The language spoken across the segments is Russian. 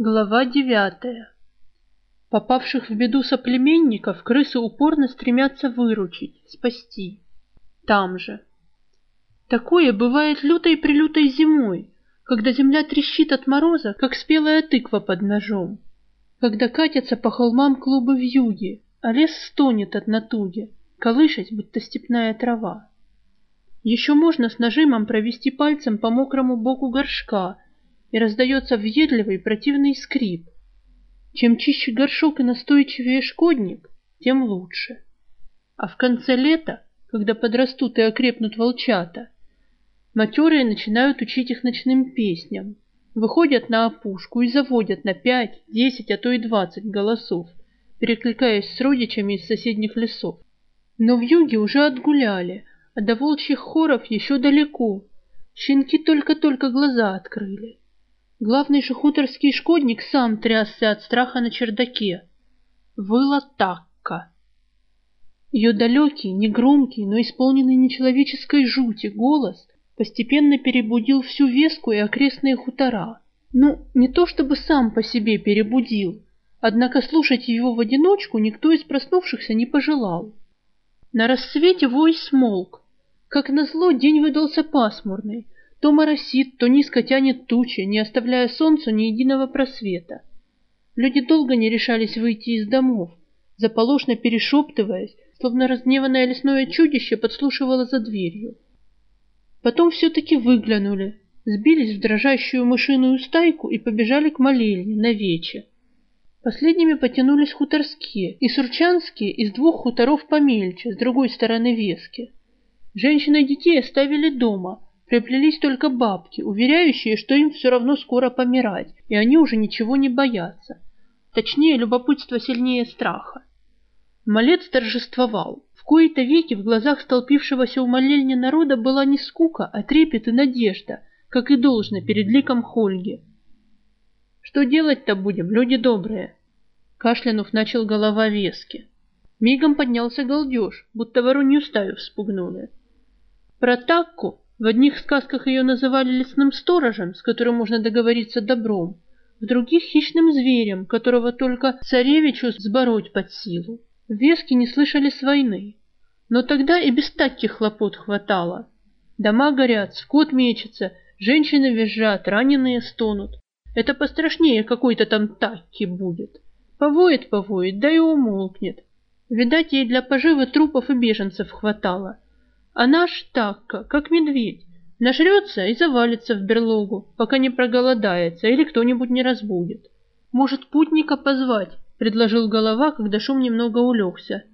Глава девятая. Попавших в беду соплеменников крысы упорно стремятся выручить, спасти. Там же. Такое бывает лютой-прелютой зимой, когда земля трещит от мороза, как спелая тыква под ножом, когда катятся по холмам клубы вьюги, а лес стонет от натуги, колышась, будто степная трава. Еще можно с нажимом провести пальцем по мокрому боку горшка — и раздается въедливый противный скрип. Чем чище горшок и настойчивее шкодник, тем лучше. А в конце лета, когда подрастут и окрепнут волчата, матерые начинают учить их ночным песням, выходят на опушку и заводят на пять, десять, а то и двадцать голосов, перекликаясь с родичами из соседних лесов. Но в юге уже отгуляли, а до волчьих хоров еще далеко. Щенки только-только глаза открыли. Главный же хуторский шкодник сам трясся от страха на чердаке. Выла такка. Ее далекий, негромкий, но исполненный нечеловеческой жути голос постепенно перебудил всю Веску и окрестные хутора. Ну, не то чтобы сам по себе перебудил, однако слушать его в одиночку никто из проснувшихся не пожелал. На рассвете вой смолк. Как назло, день выдался пасмурный, то моросит, то низко тянет тучи, не оставляя солнцу ни единого просвета. Люди долго не решались выйти из домов, заполошно перешептываясь, словно разгневанное лесное чудище подслушивало за дверью. Потом все-таки выглянули, сбились в дрожащую мышиную стайку и побежали к молельне на вече. Последними потянулись хуторские и сурчанские из двух хуторов помельче, с другой стороны Вески. Женщины и детей оставили дома — Приплелись только бабки, уверяющие, что им все равно скоро помирать, и они уже ничего не боятся. Точнее, любопытство сильнее страха. Малец торжествовал. В кои-то веки в глазах столпившегося у молельни народа была не скука, а трепет и надежда, как и должно перед ликом Хольги. «Что делать-то будем, люди добрые?» Кашлянув начал голова вески. Мигом поднялся галдеж, будто воронью стаю вспугнули. Про Такку в одних сказках ее называли лесным сторожем, с которым можно договориться добром, в других — хищным зверем, которого только царевичу сбороть под силу. В Веске не слышали с войны. Но тогда и без таких хлопот хватало. Дома горят, скот мечется, женщины визжат, раненые стонут. Это пострашнее какой-то там такки будет. Повоет-повоет, да и умолкнет. Видать, ей для поживы трупов и беженцев хватало. А наш такка, как медведь, нажрется и завалится в берлогу, пока не проголодается или кто-нибудь не разбудит. Может, путника позвать, предложил голова, когда шум немного улегся.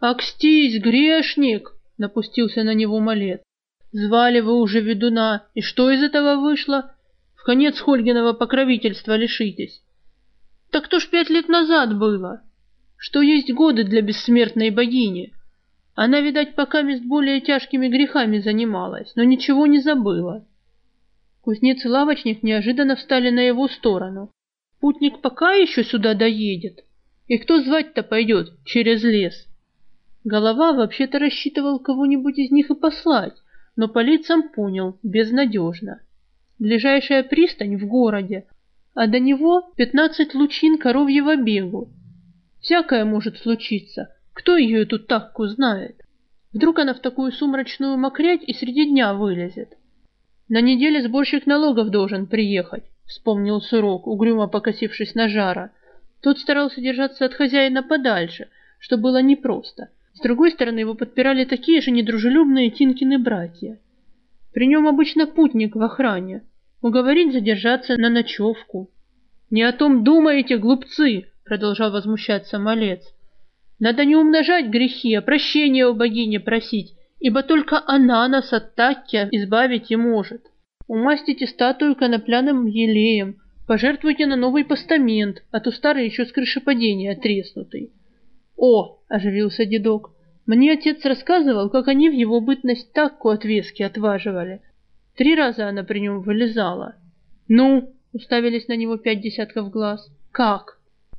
«Акстись, грешник!» — напустился на него малец. «Звали вы уже ведуна, и что из этого вышло? В конец Хольгиного покровительства лишитесь». «Так то ж пять лет назад было. Что есть годы для бессмертной богини?» Она, видать, пока мест более тяжкими грехами занималась, но ничего не забыла. Кузнец и лавочник неожиданно встали на его сторону. Путник пока еще сюда доедет. И кто звать-то пойдет через лес? Голова вообще-то рассчитывал кого-нибудь из них и послать, но по лицам понял, безнадежно. Ближайшая пристань в городе, а до него пятнадцать лучин коровьего бегу. Всякое может случиться, кто ее эту такку знает? Вдруг она в такую сумрачную мокрять и среди дня вылезет. На неделе сборщик налогов должен приехать, вспомнил Сурок, угрюмо покосившись на жара. Тот старался держаться от хозяина подальше, что было непросто. С другой стороны, его подпирали такие же недружелюбные Тинкины братья. При нем обычно путник в охране. Уговорить задержаться на ночевку. «Не о том думаете, глупцы!» — продолжал возмущаться малец. Надо не умножать грехи, а прощения у богини просить, ибо только она нас от Такки избавить и может. Умастите статую конопляным елеем, пожертвуйте на новый постамент, а то старый еще с крыши падения треснутый. О, оживился дедок, мне отец рассказывал, как они в его бытность Такку от вески отваживали. Три раза она при нем вылезала. Ну, уставились на него пять десятков глаз. Как?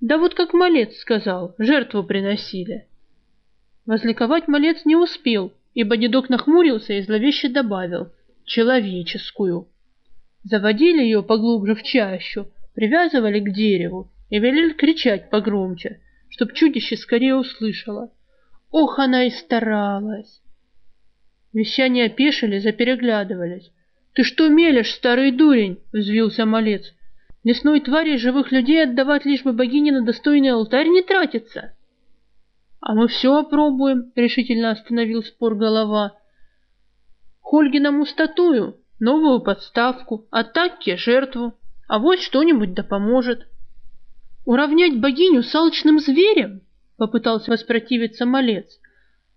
Да вот как малец сказал, жертву приносили. Возликовать малец не успел, ибо дедок нахмурился и зловеще добавил «человеческую». Заводили ее поглубже в чащу, привязывали к дереву и велели кричать погромче, чтоб чудище скорее услышало. Ох, она и старалась! Вещания опешили, запереглядывались. «Ты что мелешь, старый дурень?» — взвился малец. «Лесной твари живых людей отдавать лишь бы богине на достойный алтарь не тратится!» «А мы все опробуем», — решительно остановил спор голова. «Хольгиному статую, новую подставку, атаке жертву, а вот что-нибудь да поможет». «Уравнять богиню с алчным зверем?» — попытался воспротивиться малец,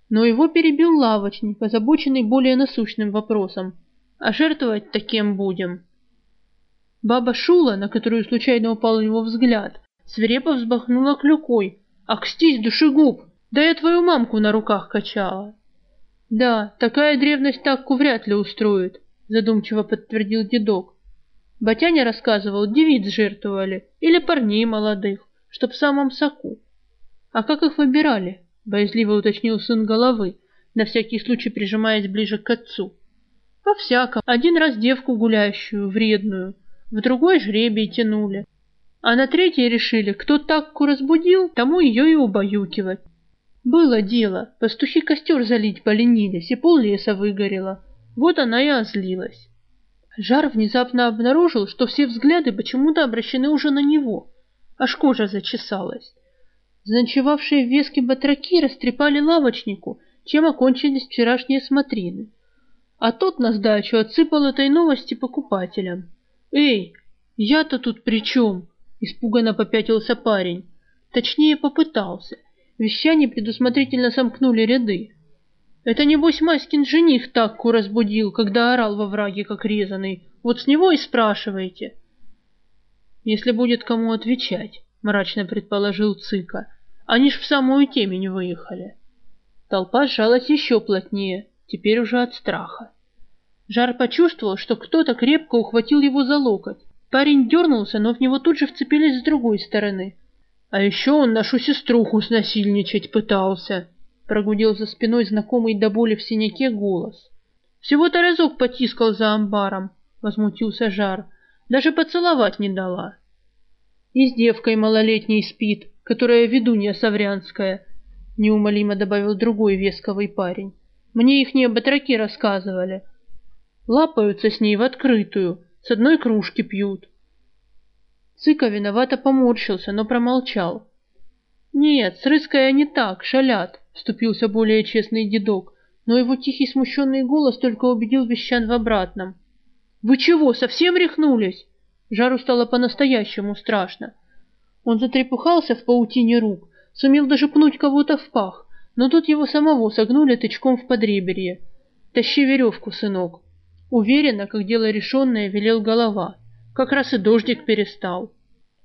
но его перебил лавочник, озабоченный более насущным вопросом. «А жертвовать таким будем?» Баба Шула, на которую случайно упал его взгляд, свирепо взбахнула клюкой. «Акстись, душегуб! Да я твою мамку на руках качала!» «Да, такая древность такку вряд ли устроит», — задумчиво подтвердил дедок. Батяня рассказывал, девиц жертвовали или парней молодых, чтоб в самом соку. А как их выбирали? Боязливо уточнил сын головы, на всякий случай прижимаясь ближе к отцу. По-всякому. Один раз девку гуляющую, вредную, в другой жребий тянули. А на третьей решили, кто такку разбудил, тому ее и убаюкивать. Было дело, пастухи костер залить поленились, и пол леса выгорело. Вот она и озлилась. Жар внезапно обнаружил, что все взгляды почему-то обращены уже на него. Аж кожа зачесалась. Заночевавшие в веске батраки растрепали лавочнику, чем окончились вчерашние смотрины. А тот на сдачу отсыпал этой новости покупателям. «Эй, я-то тут при чем?» — испуганно попятился парень. Точнее, попытался. Вещане предусмотрительно сомкнули ряды. Это, небось, Маськин жених такку разбудил, когда орал во враге, как резаный. Вот с него и спрашивайте. Если будет кому отвечать, мрачно предположил Цыка. Они ж в самую темень выехали. Толпа сжалась еще плотнее, теперь уже от страха. Жар почувствовал, что кто-то крепко ухватил его за локоть. Парень дернулся, но в него тут же вцепились с другой стороны. А еще он нашу сеструху снасильничать пытался прогудел за спиной знакомый до боли в синяке голос. «Всего-то разок потискал за амбаром», — возмутился Жар. «Даже поцеловать не дала». «И с девкой малолетней спит, которая ведунья Саврянская», — неумолимо добавил другой весковый парень. «Мне их не батраки рассказывали. Лапаются с ней в открытую, с одной кружки пьют». Цыка виновато поморщился, но промолчал. «Нет, с Рыской они так, шалят вступился более честный дедок, но его тихий смущенный голос только убедил вещан в обратном. «Вы чего, совсем рехнулись?» Жару стало по-настоящему страшно. Он затрепухался в паутине рук, сумел даже пнуть кого-то в пах, но тут его самого согнули тычком в подреберье. «Тащи веревку, сынок!» Уверенно, как дело решенное, велел голова. Как раз и дождик перестал.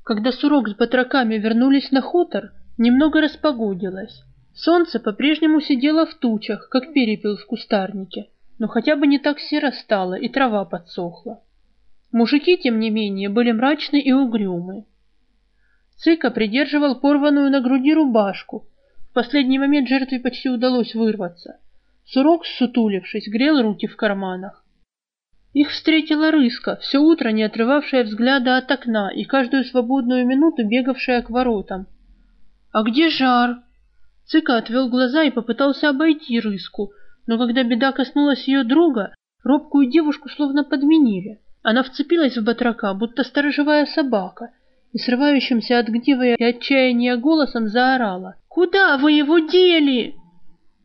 Когда Сурок с батраками вернулись на хутор, немного распогодилось. Солнце по-прежнему сидело в тучах, как перепел в кустарнике, но хотя бы не так серо стало, и трава подсохла. Мужики, тем не менее, были мрачны и угрюмы. Цыка придерживал порванную на груди рубашку. В последний момент жертве почти удалось вырваться. Сурок, сутулившись, грел руки в карманах. Их встретила рыска, все утро не отрывавшая взгляда от окна и каждую свободную минуту бегавшая к воротам. «А где жар?» Цыка отвел глаза и попытался обойти рыску, но когда беда коснулась ее друга, робкую девушку словно подменили. Она вцепилась в батрака, будто сторожевая собака, и срывающимся от гнева и отчаяния голосом заорала. «Куда вы его дели?»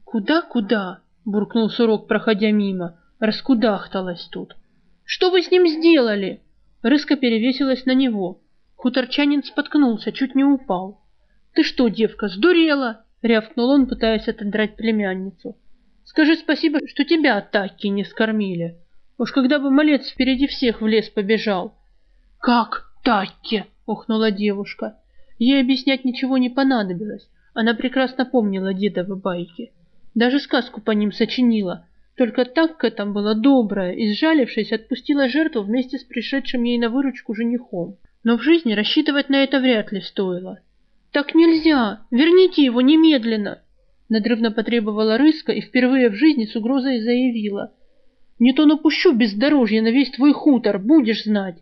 «Куда-куда?» — буркнул Сурок, проходя мимо. Раскудахталась тут. «Что вы с ним сделали?» Рыска перевесилась на него. Хуторчанин споткнулся, чуть не упал. «Ты что, девка, сдурела?» — рявкнул он, пытаясь отодрать племянницу. «Скажи спасибо, что тебя атаки не скормили. Уж когда бы малец впереди всех в лес побежал». «Как Такки?» — ухнула девушка. Ей объяснять ничего не понадобилось. Она прекрасно помнила дедовы байки. Даже сказку по ним сочинила. Только Такка там была добрая и, сжалившись, отпустила жертву вместе с пришедшим ей на выручку женихом. Но в жизни рассчитывать на это вряд ли стоило. «Так нельзя! Верните его немедленно!» Надрывно потребовала Рыска и впервые в жизни с угрозой заявила. «Не то напущу бездорожье на весь твой хутор, будешь знать!»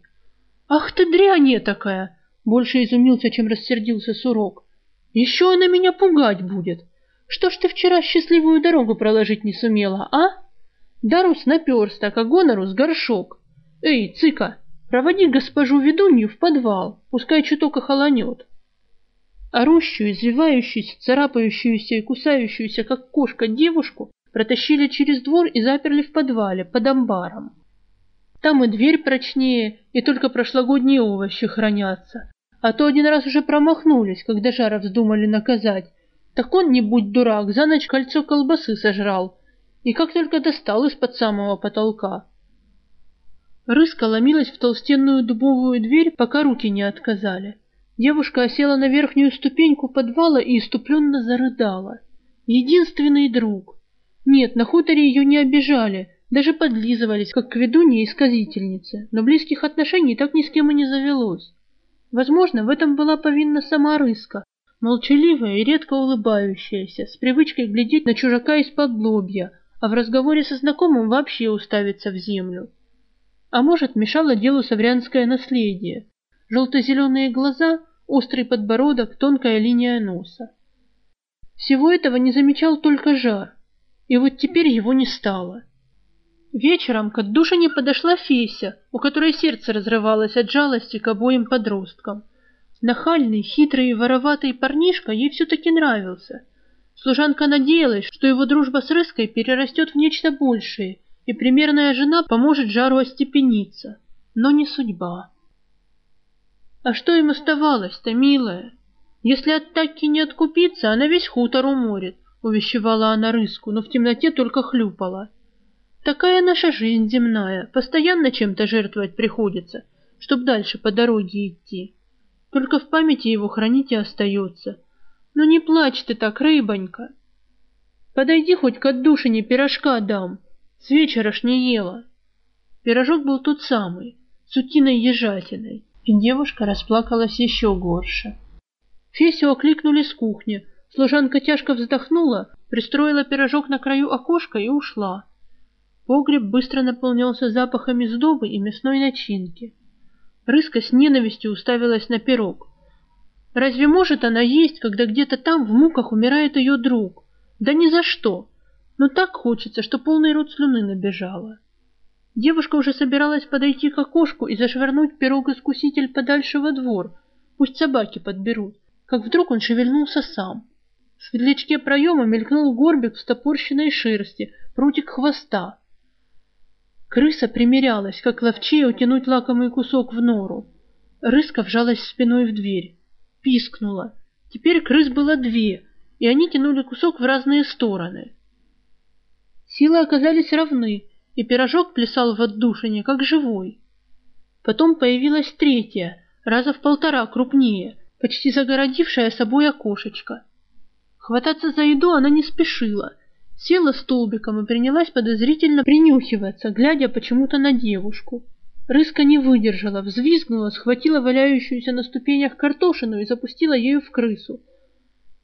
«Ах ты дрянь такая!» Больше изумился, чем рассердился Сурок. «Еще она меня пугать будет! Что ж ты вчера счастливую дорогу проложить не сумела, а? Дарус наперсток, а гонорус горшок. Эй, цыка, проводи госпожу ведунью в подвал, пускай чуток охолонет». Орущую, извивающуюся, царапающуюся и кусающуюся, как кошка, девушку протащили через двор и заперли в подвале под амбаром. Там и дверь прочнее, и только прошлогодние овощи хранятся. А то один раз уже промахнулись, когда Жара вздумали наказать. Так он, не будь дурак, за ночь кольцо колбасы сожрал. И как только достал из-под самого потолка. Рыска ломилась в толстенную дубовую дверь, пока руки не отказали. Девушка осела на верхнюю ступеньку подвала и иступленно зарыдала. Единственный друг. Нет, на хуторе ее не обижали, даже подлизывались, как к ведунье и сказительнице, но близких отношений так ни с кем и не завелось. Возможно, в этом была повинна сама Рыска, молчаливая и редко улыбающаяся, с привычкой глядеть на чужака из-под лобья, а в разговоре со знакомым вообще уставиться в землю. А может, мешало делу саврянское наследие. Желто-зеленые глаза, острый подбородок, тонкая линия носа. Всего этого не замечал только жар, и вот теперь его не стало. Вечером к отдушине подошла Феся, у которой сердце разрывалось от жалости к обоим подросткам. Нахальный, хитрый и вороватый парнишка ей все-таки нравился. Служанка надеялась, что его дружба с Рыской перерастет в нечто большее, и примерная жена поможет Жару остепениться. Но не судьба. А что им оставалось-то, милая? Если от Такки не откупиться, она весь хутор уморит, увещевала она Рыску, но в темноте только хлюпала. Такая наша жизнь земная, постоянно чем-то жертвовать приходится, чтоб дальше по дороге идти. Только в памяти его хранить и остается. Ну не плачь ты так, рыбонька. Подойди хоть к отдушине пирожка дам, с вечера ж не ела. Пирожок был тот самый, с утиной ежатиной, и девушка расплакалась еще горше. Фесю окликнули с кухни, служанка тяжко вздохнула, пристроила пирожок на краю окошка и ушла. Погреб быстро наполнялся запахами сдобы и мясной начинки. Рыска с ненавистью уставилась на пирог. Разве может она есть, когда где-то там в муках умирает ее друг? Да ни за что. Но так хочется, что полный рот слюны набежала. Девушка уже собиралась подойти к окошку и зашвырнуть пирог-искуситель подальше во двор, пусть собаки подберут, как вдруг он шевельнулся сам. В светлячке проема мелькнул горбик в стопорщенной шерсти, прутик хвоста. Крыса примерялась, как ловчее утянуть лакомый кусок в нору. Рыска вжалась спиной в дверь. Пискнула. Теперь крыс было две, и они тянули кусок в разные стороны. Силы оказались равны, и пирожок плясал в отдушине, как живой. Потом появилась третья, раза в полтора крупнее, почти загородившая собой окошечко. Хвататься за еду она не спешила — Села столбиком и принялась подозрительно принюхиваться, глядя почему-то на девушку. Рыска не выдержала, взвизгнула, схватила валяющуюся на ступенях картошину и запустила ею в крысу.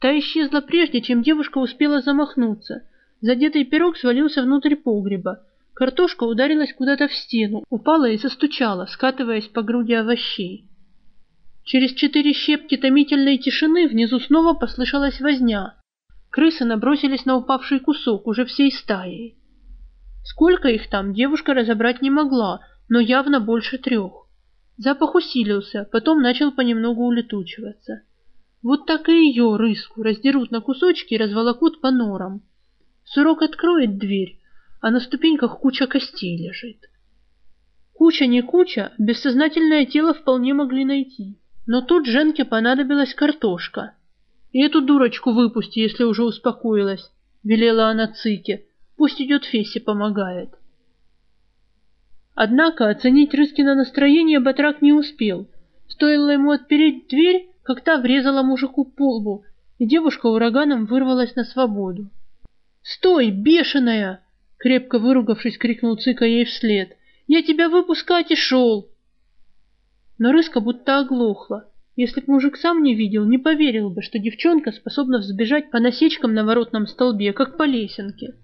Та исчезла прежде, чем девушка успела замахнуться. Задетый пирог свалился внутрь погреба. Картошка ударилась куда-то в стену, упала и застучала, скатываясь по груди овощей. Через четыре щепки томительной тишины внизу снова послышалась возня. Крысы набросились на упавший кусок уже всей стаей. Сколько их там, девушка разобрать не могла, но явно больше трех. Запах усилился, потом начал понемногу улетучиваться. Вот так и ее, рыску, раздерут на кусочки и разволокут по норам. Сурок откроет дверь, а на ступеньках куча костей лежит. Куча не куча, бессознательное тело вполне могли найти. Но тут Женке понадобилась картошка — и эту дурочку выпусти, если уже успокоилась, — велела она Цике. Пусть идет Фесси помогает. Однако оценить Рыскино настроение Батрак не успел. Стоило ему отпереть дверь, как та врезала мужику по лбу, и девушка ураганом вырвалась на свободу. «Стой, бешеная!» — крепко выругавшись, крикнул Цика ей вслед. «Я тебя выпускать и шел!» Но Рыска будто оглохла. Если б мужик сам не видел, не поверил бы, что девчонка способна взбежать по насечкам на воротном столбе, как по лесенке.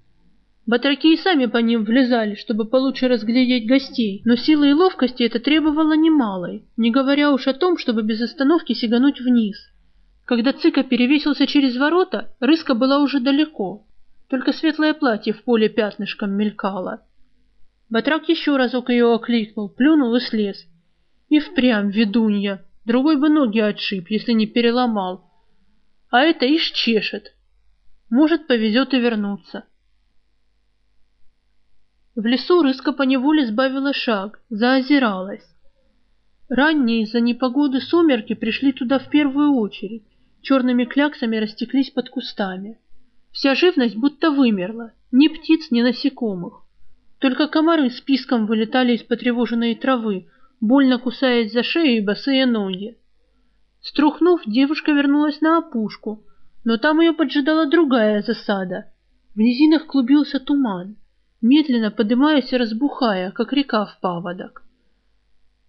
Батраки и сами по ним влезали, чтобы получше разглядеть гостей, но силы и ловкости это требовало немалой, не говоря уж о том, чтобы без остановки сигануть вниз. Когда Цыка перевесился через ворота, рыска была уже далеко, только светлое платье в поле пятнышком мелькало. Батрак еще разок ее окликнул, плюнул и слез. И впрямь ведунья, другой бы ноги отшиб, если не переломал. А это ишь чешет. Может, повезет и вернуться. В лесу рыска поневоле сбавила шаг, заозиралась. Ранние из-за непогоды сумерки пришли туда в первую очередь, черными кляксами растеклись под кустами. Вся живность будто вымерла, ни птиц, ни насекомых. Только комары с писком вылетали из потревоженной травы, больно кусаясь за шею и босые ноги. Струхнув, девушка вернулась на опушку, но там ее поджидала другая засада. В низинах клубился туман, медленно подымаясь и разбухая, как река в паводок.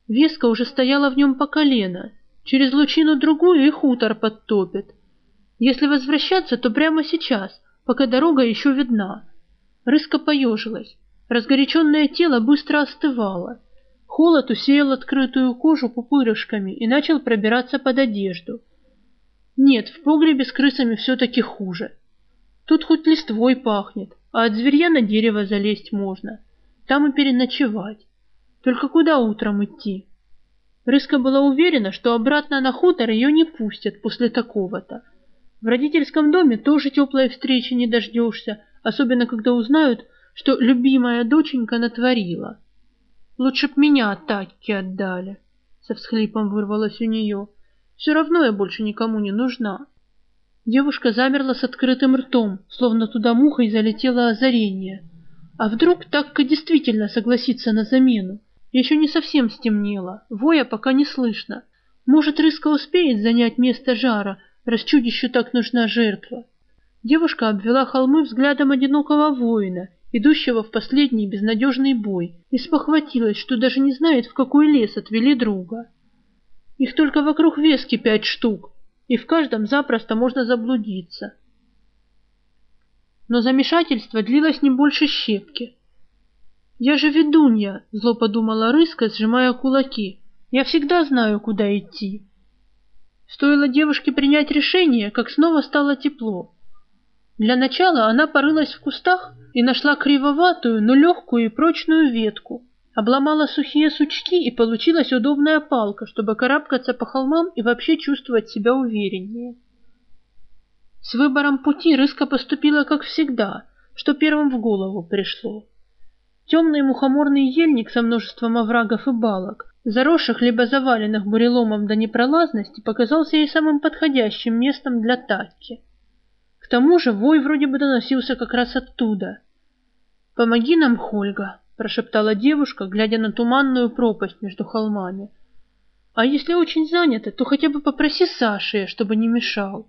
Веска уже стояла в нем по колено, через лучину другую и хутор подтопит. Если возвращаться, то прямо сейчас, пока дорога еще видна. Рыска поежилась. Разгоряченное тело быстро остывало. Холод усеял открытую кожу пупырышками и начал пробираться под одежду. Нет, в погребе с крысами все-таки хуже. Тут хоть листвой пахнет, а от зверья на дерево залезть можно. Там и переночевать. Только куда утром идти? Рыска была уверена, что обратно на хутор ее не пустят после такого-то. В родительском доме тоже теплой встречи не дождешься, особенно когда узнают, что любимая доченька натворила. Лучше б меня Татьке отдали, со всхлипом вырвалось у нее. Все равно я больше никому не нужна. Девушка замерла с открытым ртом, словно туда мухой залетело озарение. А вдруг Такка действительно согласится на замену? Еще не совсем стемнело, воя пока не слышно. Может, Рыска успеет занять место жара, раз чудищу так нужна жертва. Девушка обвела холмы взглядом одинокого воина идущего в последний безнадежный бой, и спохватилась, что даже не знает, в какой лес отвели друга. Их только вокруг вески пять штук, и в каждом запросто можно заблудиться. Но замешательство длилось не больше щепки. «Я же ведунья», — зло подумала Рыска, сжимая кулаки. «Я всегда знаю, куда идти». Стоило девушке принять решение, как снова стало тепло. Для начала она порылась в кустах и нашла кривоватую, но легкую и прочную ветку. Обломала сухие сучки, и получилась удобная палка, чтобы карабкаться по холмам и вообще чувствовать себя увереннее. С выбором пути Рыска поступила как всегда, что первым в голову пришло. Темный мухоморный ельник со множеством оврагов и балок, заросших либо заваленных буреломом до непролазности, показался ей самым подходящим местом для Татки. К тому же вой вроде бы доносился как раз оттуда. «Помоги нам, Хольга», — прошептала девушка, глядя на туманную пропасть между холмами. «А если очень занято, то хотя бы попроси Саши, чтобы не мешал».